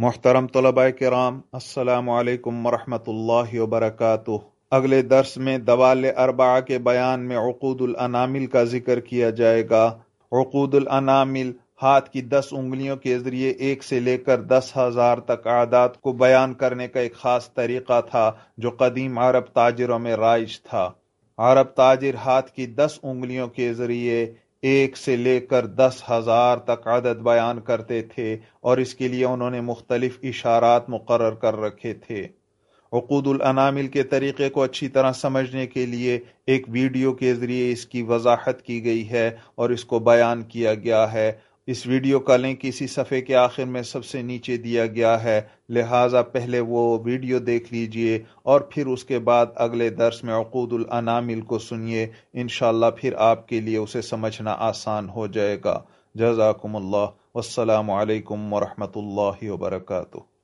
محترم طلباء کرام، السلام علیکم ورحمۃ اللہ وبرکاتہ۔ اگلے درس میں دوال اربعہ کے بیان میں عقود الانامل کا ذکر کیا جائے گا۔ عقود الانامل ہاتھ کی دس انگلیوں کے ذریعے ایک سے لے کر دس ہزار تک عادات کو بیان کرنے کا ایک خاص طریقہ تھا جو قدیم عرب تاجروں میں رائج تھا۔ عرب تاجر ہاتھ کی دس انگلیوں کے ذریعے ایک سے لے کر دس ہزار تک عدد بیان کرتے تھے اور اس کے لیے انہوں نے مختلف اشارات مقرر کر رکھے تھے۔ عقود الانامل کے طریقے کو اچھی طرح سمجھنے کے لیے ایک ویڈیو کے ذریعے اس کی وضاحت کی گئی ہے اور اس کو بیان کیا گیا ہے۔ اس ویڈیو کا لنک اسی صفحے کے آخر میں سب سے نیچے دیا گیا ہے۔ لہٰذا پہلے وہ ویڈیو دیکھ لیجیے اور پھر اس کے بعد اگلے درس میں عقود الانامل کو سنیے۔ انشاءاللہ پھر آپ کے لیے اسے سمجھنا آسان ہو جائے گا۔ جزاکم اللہ۔ والسلام علیکم ورحمۃ اللہ وبرکاتہ۔